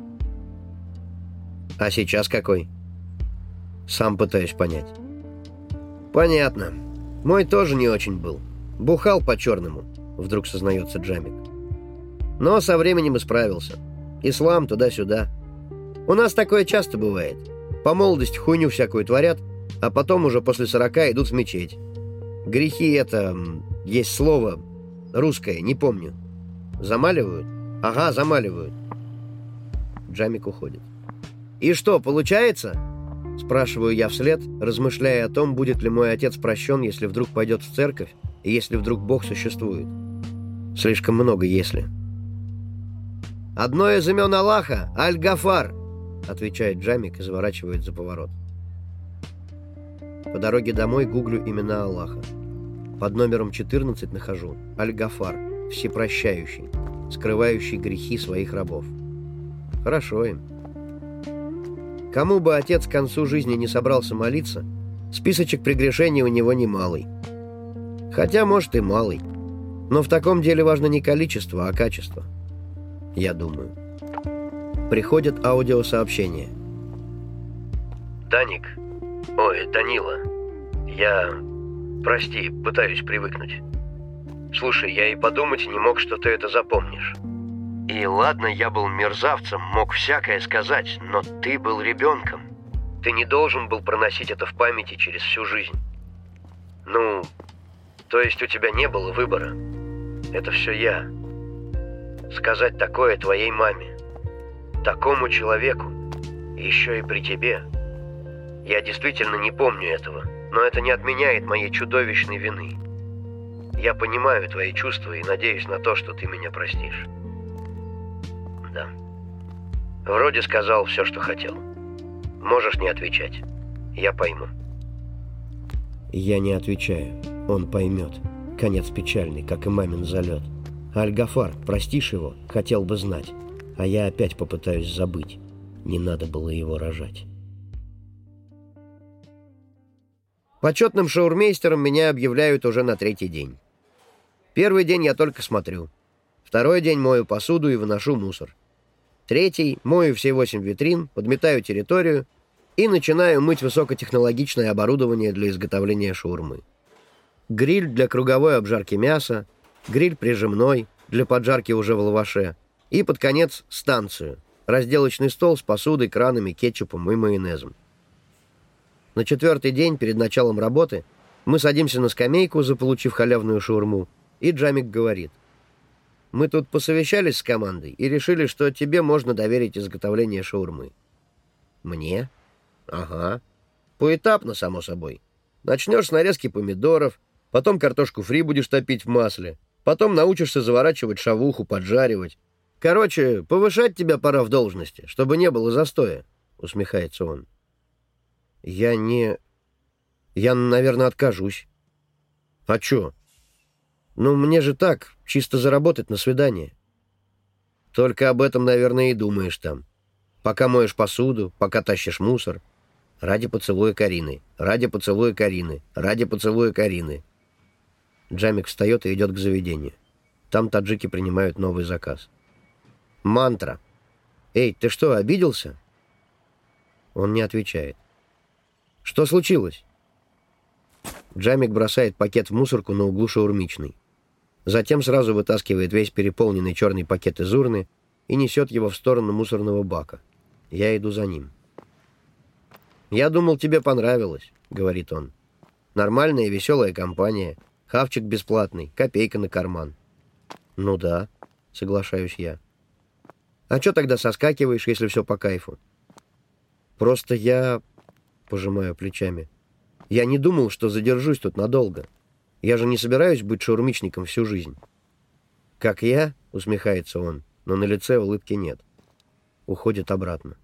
«А сейчас какой?» «Сам пытаюсь понять». «Понятно. Мой тоже не очень был. Бухал по-черному», — вдруг сознается Джамик. «Но со временем исправился. Ислам туда-сюда. У нас такое часто бывает. По молодости хуйню всякую творят, а потом уже после сорока идут в мечеть. Грехи это... Есть слово русское, не помню. Замаливают? Ага, замаливают. Джамик уходит. «И что, получается?» Спрашиваю я вслед, размышляя о том, будет ли мой отец прощен, если вдруг пойдет в церковь, если вдруг Бог существует. Слишком много «если». «Одно из имен Аллаха — Аль-Гафар», — отвечает Джамик и заворачивает за поворот. По дороге домой гуглю имена Аллаха. Под номером 14 нахожу Аль-Гафар, всепрощающий, скрывающий грехи своих рабов. Хорошо им. Кому бы отец к концу жизни не собрался молиться, списочек прегрешений у него немалый. Хотя, может, и малый. Но в таком деле важно не количество, а качество. Я думаю. Приходят аудиосообщения. «Даник, ой, Данила, я, прости, пытаюсь привыкнуть. Слушай, я и подумать не мог, что ты это запомнишь. И ладно, я был мерзавцем, мог всякое сказать, но ты был ребенком. Ты не должен был проносить это в памяти через всю жизнь. Ну, то есть у тебя не было выбора. Это все я. Сказать такое твоей маме, такому человеку, еще и при тебе. Я действительно не помню этого, но это не отменяет моей чудовищной вины. Я понимаю твои чувства и надеюсь на то, что ты меня простишь. Да. Вроде сказал все, что хотел. Можешь не отвечать. Я пойму. Я не отвечаю. Он поймет. Конец печальный, как и мамин залет. Альгафар, простишь его? Хотел бы знать. А я опять попытаюсь забыть. Не надо было его рожать. Почетным шаурмейстером меня объявляют уже на третий день. Первый день я только смотрю. Второй день мою посуду и выношу мусор. Третий — мою все восемь витрин, подметаю территорию и начинаю мыть высокотехнологичное оборудование для изготовления шаурмы. Гриль для круговой обжарки мяса, гриль прижимной для поджарки уже в лаваше и, под конец, станцию, разделочный стол с посудой, кранами, кетчупом и майонезом. На четвертый день перед началом работы мы садимся на скамейку, заполучив халявную шаурму, и Джамик говорит. Мы тут посовещались с командой и решили, что тебе можно доверить изготовление шаурмы. Мне? Ага. Поэтапно, само собой. Начнешь с нарезки помидоров, потом картошку фри будешь топить в масле, потом научишься заворачивать шавуху, поджаривать. Короче, повышать тебя пора в должности, чтобы не было застоя, усмехается он. Я не... Я, наверное, откажусь. А чё? Ну, мне же так, чисто заработать на свидание. Только об этом, наверное, и думаешь там. Пока моешь посуду, пока тащишь мусор. Ради поцелуя Карины, ради поцелуя Карины, ради поцелуя Карины. Джамик встает и идет к заведению. Там таджики принимают новый заказ. Мантра. «Эй, ты что, обиделся?» Он не отвечает. «Что случилось?» Джамик бросает пакет в мусорку на углу шаурмичной. Затем сразу вытаскивает весь переполненный черный пакет из урны и несет его в сторону мусорного бака. Я иду за ним. «Я думал, тебе понравилось», — говорит он. «Нормальная веселая компания. Хавчик бесплатный, копейка на карман». «Ну да», — соглашаюсь я. «А что тогда соскакиваешь, если все по кайфу?» «Просто я...» — пожимаю плечами. «Я не думал, что задержусь тут надолго». Я же не собираюсь быть шаурмичником всю жизнь. Как я, усмехается он, но на лице улыбки нет. Уходит обратно.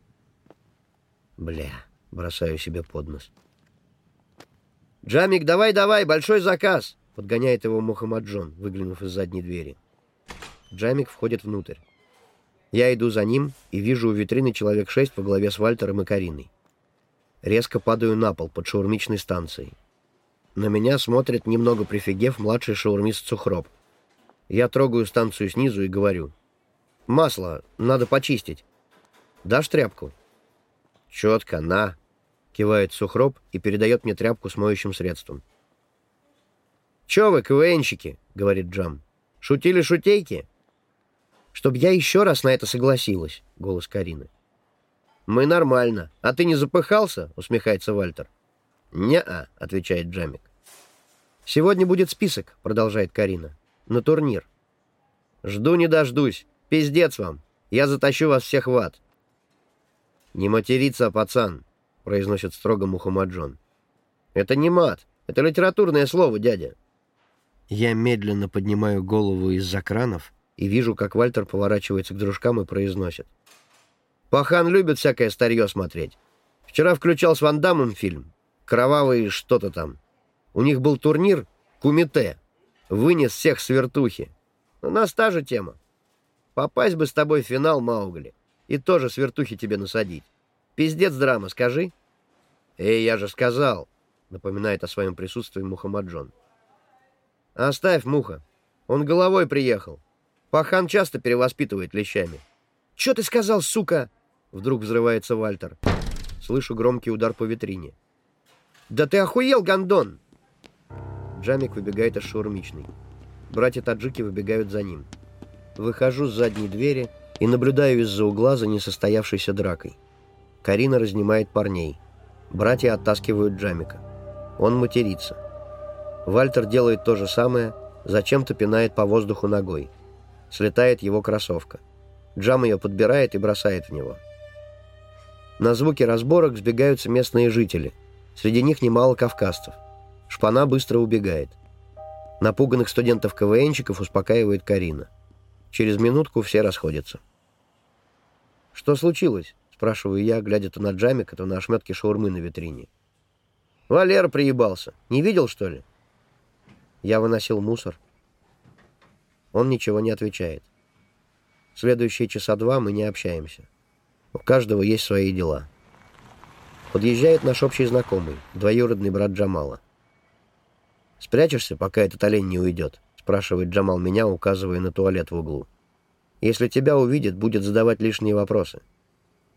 Бля, бросаю себе под нос. «Джамик, давай-давай, большой заказ!» — подгоняет его Мухаммаджон, выглянув из задней двери. Джамик входит внутрь. Я иду за ним и вижу у витрины человек шесть во главе с Вальтером и Кариной. Резко падаю на пол под шаурмичной станцией. На меня смотрит, немного прифигев, младший шаурмист Цухроб. Я трогаю станцию снизу и говорю. «Масло надо почистить. Дашь тряпку?» «Четко, на!» — кивает Сухроб и передает мне тряпку с моющим средством. «Че вы, КВНщики?» — говорит Джам. «Шутили шутейки?» «Чтоб я еще раз на это согласилась», — голос Карины. «Мы нормально. А ты не запыхался?» — усмехается Вальтер. «Не-а», — отвечает Джамик. «Сегодня будет список», — продолжает Карина. «На турнир». «Жду не дождусь. Пиздец вам. Я затащу вас всех в ад». «Не материться, пацан», — произносит строго Мухаммаджон. «Это не мат. Это литературное слово, дядя». Я медленно поднимаю голову из-за кранов и вижу, как Вальтер поворачивается к дружкам и произносит. «Пахан любит всякое старье смотреть. Вчера включал с Ван Дамом фильм. Кровавый что-то там. У них был турнир «Кумите». Вынес всех с вертухи. У нас та же тема. Попасть бы с тобой в финал, Маугли, и тоже с вертухи тебе насадить. Пиздец драма, скажи. Эй, я же сказал, напоминает о своем присутствии Мухаммаджон. Оставь, Муха. Он головой приехал. Пахан часто перевоспитывает лещами. Че ты сказал, сука? Вдруг взрывается Вальтер. Слышу громкий удар по витрине. Да ты охуел, гондон! Джамик выбегает из шаурмичной. Братья-таджики выбегают за ним. Выхожу с задней двери и наблюдаю из-за угла за несостоявшейся дракой. Карина разнимает парней. Братья оттаскивают Джамика. Он матерится. Вальтер делает то же самое, зачем-то пинает по воздуху ногой. Слетает его кроссовка. Джам ее подбирает и бросает в него. На звуки разборок сбегаются местные жители. Среди них немало кавказцев. Шпана быстро убегает. Напуганных студентов-КВНщиков успокаивает Карина. Через минутку все расходятся. «Что случилось?» — спрашиваю я, глядя то на джамика, то на ошметки шаурмы на витрине. «Валера приебался. Не видел, что ли?» Я выносил мусор. Он ничего не отвечает. Следующие часа два мы не общаемся. У каждого есть свои дела. Подъезжает наш общий знакомый, двоюродный брат Джамала. «Спрячешься, пока этот олень не уйдет?» — спрашивает Джамал меня, указывая на туалет в углу. «Если тебя увидит, будет задавать лишние вопросы».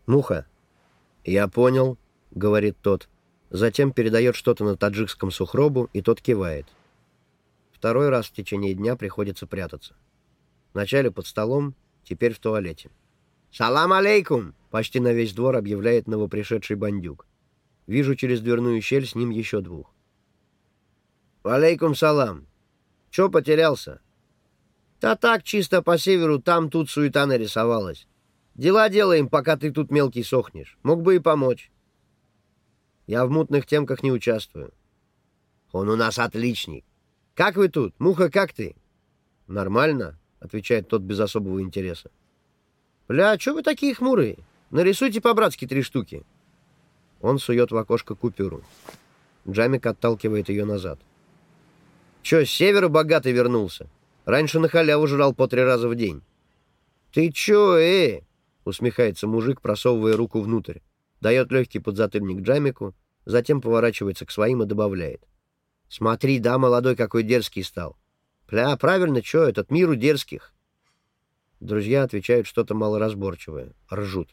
«Муха». «Я понял», — говорит тот. Затем передает что-то на таджикском сухробу, и тот кивает. Второй раз в течение дня приходится прятаться. Вначале под столом, теперь в туалете. «Салам алейкум!» — почти на весь двор объявляет новопришедший бандюк. Вижу через дверную щель с ним еще двух. «Алейкум салам! Че потерялся?» «Да так, чисто по северу, там тут суета нарисовалась. Дела делаем, пока ты тут мелкий сохнешь. Мог бы и помочь». «Я в мутных темках не участвую». «Он у нас отличник. «Как вы тут? Муха, как ты?» «Нормально», — отвечает тот без особого интереса. «Бля, а что вы такие хмурые? Нарисуйте по-братски три штуки». Он сует в окошко купюру. Джамик отталкивает ее назад. «Че, с севера богатый вернулся? Раньше на халяву жрал по три раза в день». «Ты че, э?» — усмехается мужик, просовывая руку внутрь. Дает легкий подзатыльник Джамику, затем поворачивается к своим и добавляет. Смотри, да, молодой какой дерзкий стал. Пля, правильно, чё, этот мир у дерзких. Друзья отвечают что-то малоразборчивое, ржут.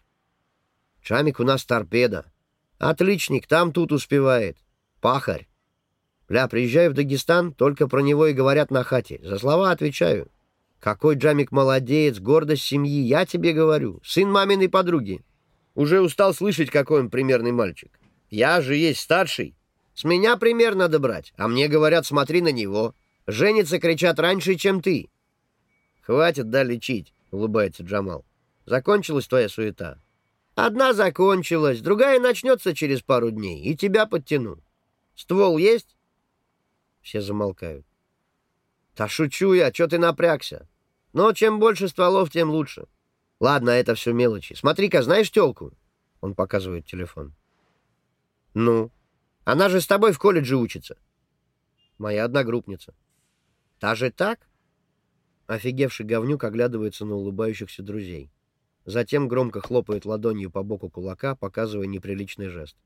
Чамик у нас торпеда. Отличник, там тут успевает. Пахарь. Бля, приезжаю в Дагестан, только про него и говорят на хате. За слова отвечаю. Какой Джамик молодец, гордость семьи, я тебе говорю. Сын маминой подруги. Уже устал слышать, какой он примерный мальчик. Я же есть старший. С меня пример надо брать, а мне говорят, смотри на него. Женится кричат раньше, чем ты. Хватит, да, лечить, улыбается Джамал. Закончилась твоя суета. Одна закончилась, другая начнется через пару дней, и тебя подтяну. Ствол есть? Все замолкают. Да шучу я, что ты напрягся? Но чем больше стволов, тем лучше. Ладно, это все мелочи. Смотри-ка, знаешь тёлку? Он показывает телефон. Ну, она же с тобой в колледже учится. Моя одногруппница. Та же так? Офигевший говнюк оглядывается на улыбающихся друзей. Затем громко хлопает ладонью по боку кулака, показывая неприличный жест.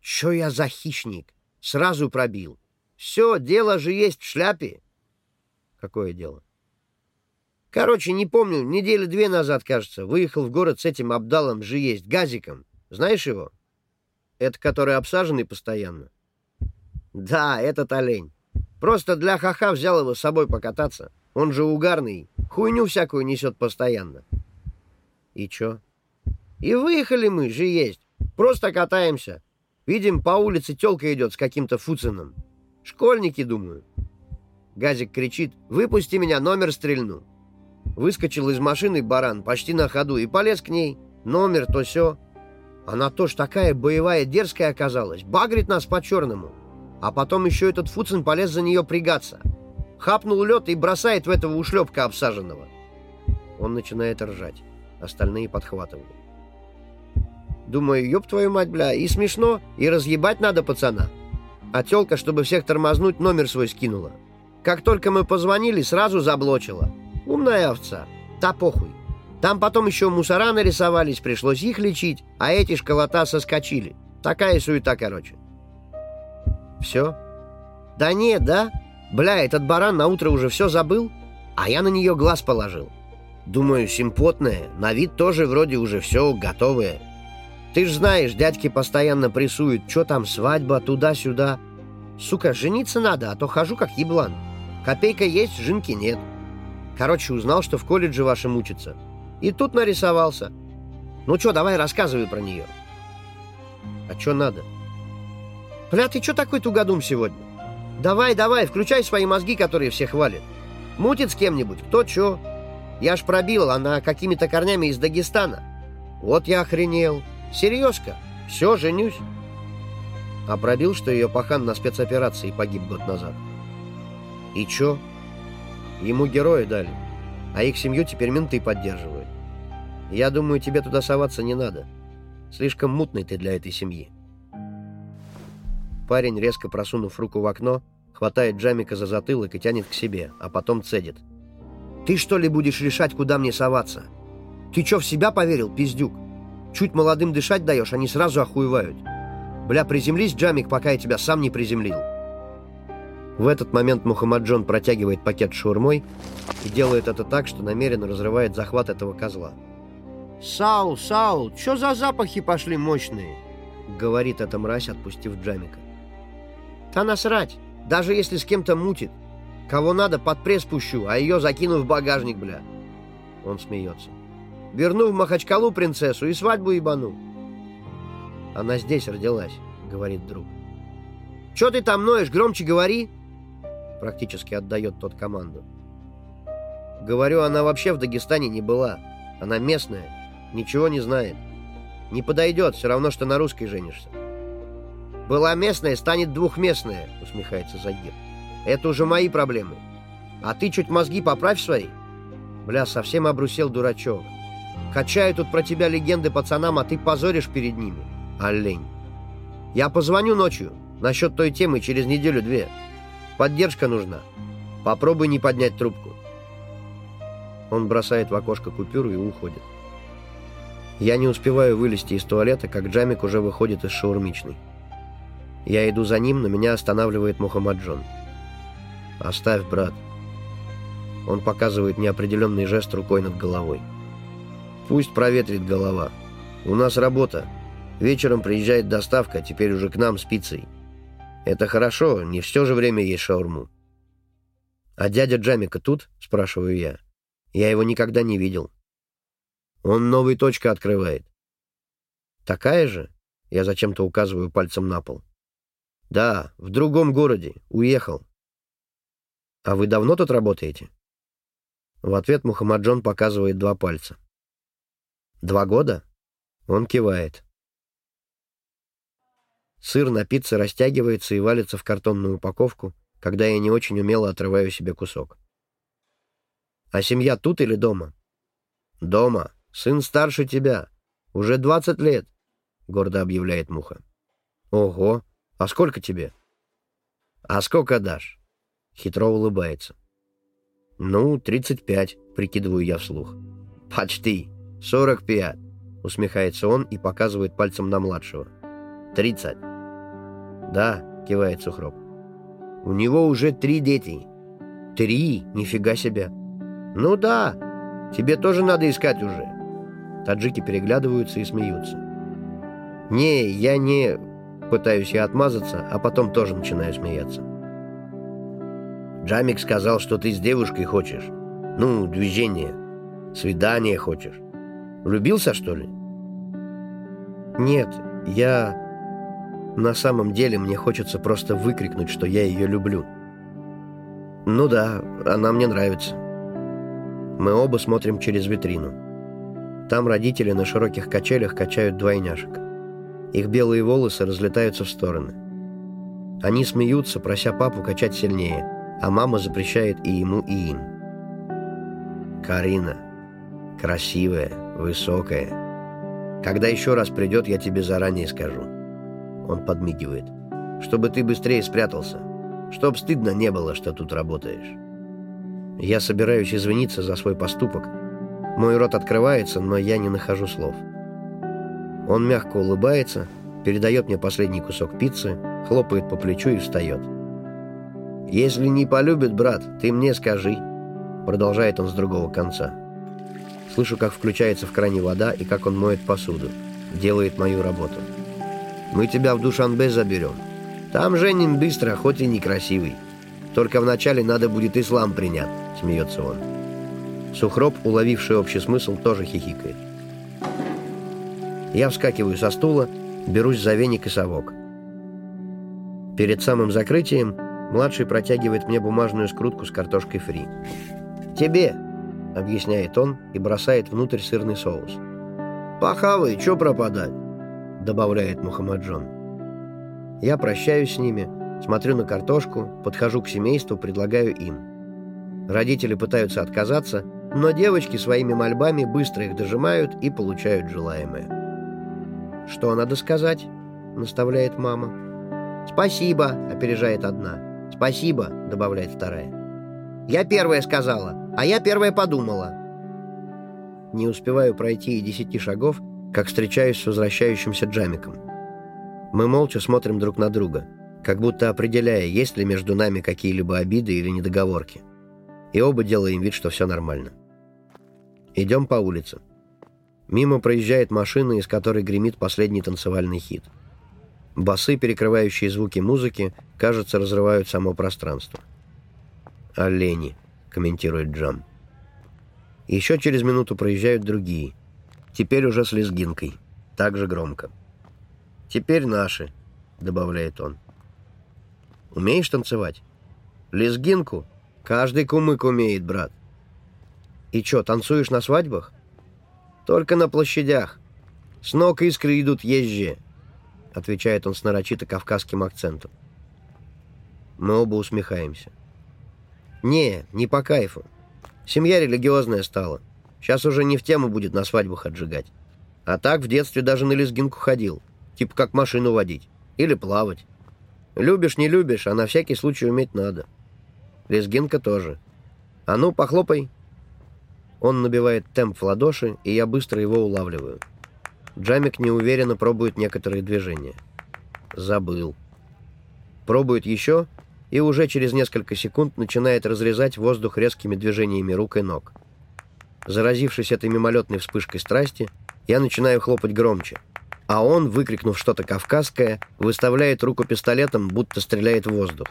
«Чё я за хищник? Сразу пробил. Все, дело же есть в шляпе». «Какое дело?» «Короче, не помню, недели две назад, кажется, выехал в город с этим Абдалом же есть, Газиком. Знаешь его?» Это который обсаженный постоянно? Да, этот олень. Просто для хаха взял его с собой покататься. Он же угарный, хуйню всякую несет постоянно. И чё? И выехали мы, же есть. Просто катаемся. Видим, по улице тёлка идет с каким-то фуцином. Школьники, думаю. Газик кричит, выпусти меня, номер стрельну. Выскочил из машины баран почти на ходу и полез к ней. Номер, то все. Она тоже такая боевая, дерзкая оказалась. Багрит нас по-черному. А потом еще этот Фуцин полез за нее пригаться. Хапнул лед и бросает в этого ушлепка обсаженного. Он начинает ржать. Остальные подхватывают. Думаю, ёб твою мать, бля, и смешно, и разъебать надо пацана. А тёлка, чтобы всех тормознуть, номер свой скинула. Как только мы позвонили, сразу заблочила. Умная овца. Та похуй. Там потом еще мусора нарисовались, пришлось их лечить, а эти школота соскочили. Такая суета, короче. Все? Да нет, да? Бля, этот баран на утро уже все забыл, а я на нее глаз положил. Думаю, симпотная, на вид тоже вроде уже все готовое. Ты ж знаешь, дядьки постоянно прессуют, что там, свадьба, туда-сюда. Сука, жениться надо, а то хожу как еблан. Копейка есть, жинки нет. Короче, узнал, что в колледже вашем учится. И тут нарисовался. Ну что, давай рассказывай про нее. А что надо? Бля, ты что такой тугодум сегодня? Давай, давай, включай свои мозги, которые все хвалят. Мутит с кем-нибудь, кто чё. Я ж пробил, она какими-то корнями из Дагестана. Вот я охренел. Серьезка. Все, женюсь. А пробил, что ее пахан на спецоперации погиб год назад. И чё? Ему героя дали, а их семью теперь менты поддерживают. Я думаю, тебе туда соваться не надо. Слишком мутный ты для этой семьи. Парень, резко просунув руку в окно, хватает Джамика за затылок и тянет к себе, а потом цедит. «Ты что ли будешь решать, куда мне соваться? Ты чё, в себя поверил, пиздюк? Чуть молодым дышать даешь, они сразу охуевают. Бля, приземлись, Джамик, пока я тебя сам не приземлил». В этот момент Мухаммаджон протягивает пакет шаурмой и делает это так, что намеренно разрывает захват этого козла. «Сау, Сау, что за запахи пошли мощные?» — говорит эта мразь, отпустив Джамика. «Та насрать, даже если с кем-то мутит. Кого надо, под пресс пущу, а ее закину в багажник, бля». Он смеется. «Верну в Махачкалу принцессу и свадьбу ебану». «Она здесь родилась», — говорит друг. «Че ты там ноешь? Громче говори!» Практически отдает тот команду. «Говорю, она вообще в Дагестане не была. Она местная, ничего не знает. Не подойдет, все равно, что на русской женишься». «Была местная, станет двухместная», — усмехается Загир. «Это уже мои проблемы. А ты чуть мозги поправь свои». «Бля, совсем обрусел дурачок. Качаю тут про тебя легенды пацанам, а ты позоришь перед ними. Олень. Я позвоню ночью насчет той темы через неделю-две. Поддержка нужна. Попробуй не поднять трубку». Он бросает в окошко купюру и уходит. Я не успеваю вылезти из туалета, как Джамик уже выходит из шаурмичной. Я иду за ним, но меня останавливает Мухаммаджон. «Оставь, брат». Он показывает неопределенный жест рукой над головой. «Пусть проветрит голова. У нас работа. Вечером приезжает доставка, теперь уже к нам с пиццей. Это хорошо, не все же время есть шаурму». «А дядя Джамика тут?» — спрашиваю я. «Я его никогда не видел». «Он новый точка открывает». «Такая же?» — я зачем-то указываю пальцем на пол. «Да, в другом городе. Уехал». «А вы давно тут работаете?» В ответ Мухаммаджон показывает два пальца. «Два года?» Он кивает. Сыр на пицце растягивается и валится в картонную упаковку, когда я не очень умело отрываю себе кусок. «А семья тут или дома?» «Дома. Сын старше тебя. Уже двадцать лет», — гордо объявляет Муха. «Ого! «А сколько тебе?» «А сколько дашь?» Хитро улыбается. «Ну, тридцать пять», — прикидываю я вслух. «Почти. Сорок пять», — усмехается он и показывает пальцем на младшего. «Тридцать». «Да», — кивает Сухроб. «У него уже три дети». «Три? Нифига себе!» «Ну да, тебе тоже надо искать уже». Таджики переглядываются и смеются. «Не, я не...» Пытаюсь я отмазаться, а потом тоже начинаю смеяться. Джамик сказал, что ты с девушкой хочешь. Ну, движение. Свидание хочешь. Влюбился, что ли? Нет, я... На самом деле мне хочется просто выкрикнуть, что я ее люблю. Ну да, она мне нравится. Мы оба смотрим через витрину. Там родители на широких качелях качают двойняшек. Их белые волосы разлетаются в стороны. Они смеются, прося папу качать сильнее, а мама запрещает и ему, и им. Карина. Красивая, высокая. Когда еще раз придет, я тебе заранее скажу. Он подмигивает. Чтобы ты быстрее спрятался. Чтоб стыдно не было, что тут работаешь. Я собираюсь извиниться за свой поступок. Мой рот открывается, но я не нахожу слов. Он мягко улыбается, передает мне последний кусок пиццы, хлопает по плечу и встает. «Если не полюбит, брат, ты мне скажи», — продолжает он с другого конца. Слышу, как включается в кране вода и как он моет посуду. Делает мою работу. «Мы тебя в Душанбе заберем. Там женим быстро, хоть и некрасивый. Только вначале надо будет ислам принять», — смеется он. Сухроб, уловивший общий смысл, тоже хихикает. Я вскакиваю со стула, берусь за веник и совок. Перед самым закрытием младший протягивает мне бумажную скрутку с картошкой фри. «Тебе!» — объясняет он и бросает внутрь сырный соус. «Похавай, чё пропадать?» — добавляет Мухаммаджон. Я прощаюсь с ними, смотрю на картошку, подхожу к семейству, предлагаю им. Родители пытаются отказаться, но девочки своими мольбами быстро их дожимают и получают желаемое. «Что надо сказать?» — наставляет мама. «Спасибо», — опережает одна. «Спасибо», — добавляет вторая. «Я первая сказала, а я первая подумала». Не успеваю пройти и десяти шагов, как встречаюсь с возвращающимся Джамиком. Мы молча смотрим друг на друга, как будто определяя, есть ли между нами какие-либо обиды или недоговорки. И оба делаем вид, что все нормально. Идем по улице. Мимо проезжает машина, из которой гремит последний танцевальный хит. Басы, перекрывающие звуки музыки, кажется, разрывают само пространство. «Олени», — комментирует Джам. Еще через минуту проезжают другие. Теперь уже с лезгинкой. Так же громко. «Теперь наши», — добавляет он. «Умеешь танцевать?» «Лезгинку? Каждый кумык умеет, брат». «И чё, танцуешь на свадьбах?» Только на площадях. С ног искры идут езжие, отвечает он с нарочито кавказским акцентом. Мы оба усмехаемся. Не, не по кайфу. Семья религиозная стала. Сейчас уже не в тему будет на свадьбах отжигать. А так в детстве даже на лезгинку ходил. Типа как машину водить. Или плавать. Любишь, не любишь, а на всякий случай уметь надо. Лезгинка тоже. А ну, похлопай. Он набивает темп в ладоши, и я быстро его улавливаю. Джамик неуверенно пробует некоторые движения. Забыл. Пробует еще, и уже через несколько секунд начинает разрезать воздух резкими движениями рук и ног. Заразившись этой мимолетной вспышкой страсти, я начинаю хлопать громче, а он, выкрикнув что-то кавказское, выставляет руку пистолетом, будто стреляет в воздух.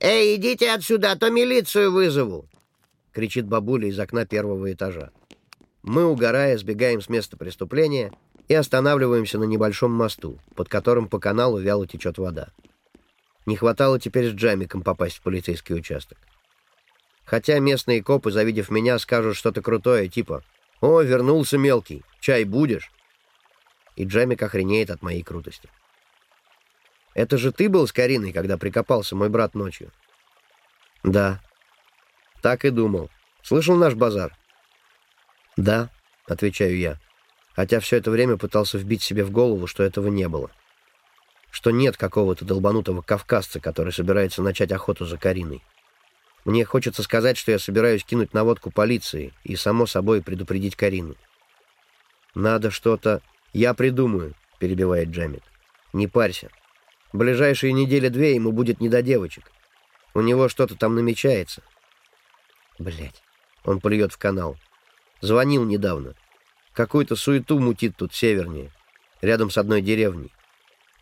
«Эй, идите отсюда, а то милицию вызову!» — кричит бабуля из окна первого этажа. Мы, угорая, сбегаем с места преступления и останавливаемся на небольшом мосту, под которым по каналу вяло течет вода. Не хватало теперь с Джамиком попасть в полицейский участок. Хотя местные копы, завидев меня, скажут что-то крутое, типа «О, вернулся мелкий, чай будешь?» И Джамик охренеет от моей крутости. «Это же ты был с Кариной, когда прикопался мой брат ночью?» «Да», так и думал. Слышал наш базар? Да, отвечаю я, хотя все это время пытался вбить себе в голову, что этого не было. Что нет какого-то долбанутого кавказца, который собирается начать охоту за Кариной. Мне хочется сказать, что я собираюсь кинуть наводку полиции и, само собой, предупредить Карину. «Надо что-то... Я придумаю», — перебивает Джамик. «Не парься. Ближайшие недели-две ему будет не до девочек. У него что-то там намечается. Блять, он плюет в канал. Звонил недавно. Какую-то суету мутит тут севернее, рядом с одной деревней.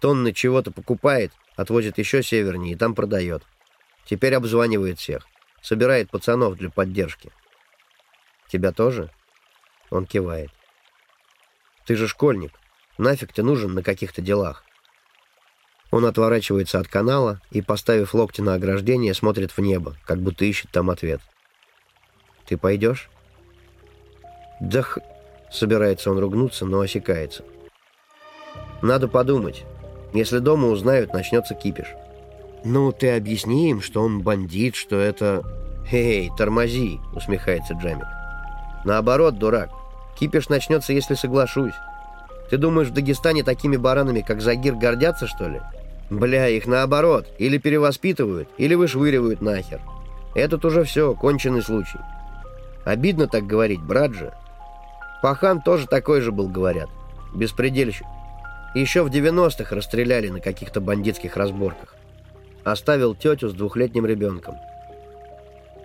Тонны чего-то покупает, отвозит еще севернее и там продает. Теперь обзванивает всех. Собирает пацанов для поддержки. Тебя тоже? Он кивает. Ты же школьник. Нафиг ты нужен на каких-то делах? Он отворачивается от канала и, поставив локти на ограждение, смотрит в небо, как будто ищет там ответ. Ты пойдешь?» «Да х...» — собирается он ругнуться, но осекается. «Надо подумать. Если дома узнают, начнется кипиш. «Ну, ты объясни им, что он бандит, что это...» «Эй, тормози!» — усмехается Джамик. «Наоборот, дурак. Кипиш начнется, если соглашусь. Ты думаешь, в Дагестане такими баранами, как Загир, гордятся, что ли? Бля, их наоборот. Или перевоспитывают, или вышвыривают нахер. Этот уже все, конченый случай. Обидно так говорить, брат же. Пахан тоже такой же был, говорят. Беспредельщик. Еще в 90-х расстреляли на каких-то бандитских разборках. Оставил тетю с двухлетним ребенком.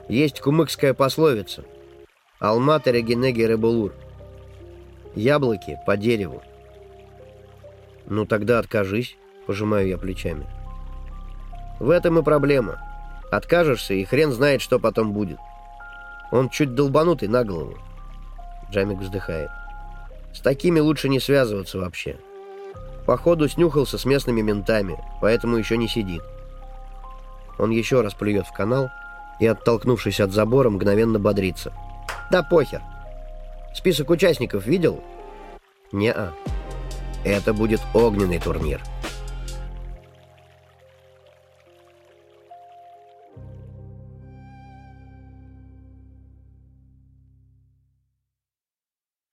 Есть кумыкская пословица. Алмата регенеги ребулур. Яблоки по дереву. Ну тогда откажись, пожимаю я плечами. В этом и проблема. Откажешься, и хрен знает, что потом будет. Он чуть долбанутый на голову. Джамик вздыхает. С такими лучше не связываться вообще. Походу снюхался с местными ментами, поэтому еще не сидит. Он еще раз плюет в канал и, оттолкнувшись от забора, мгновенно бодрится. «Да похер! Список участников видел?» «Не-а. Это будет огненный турнир».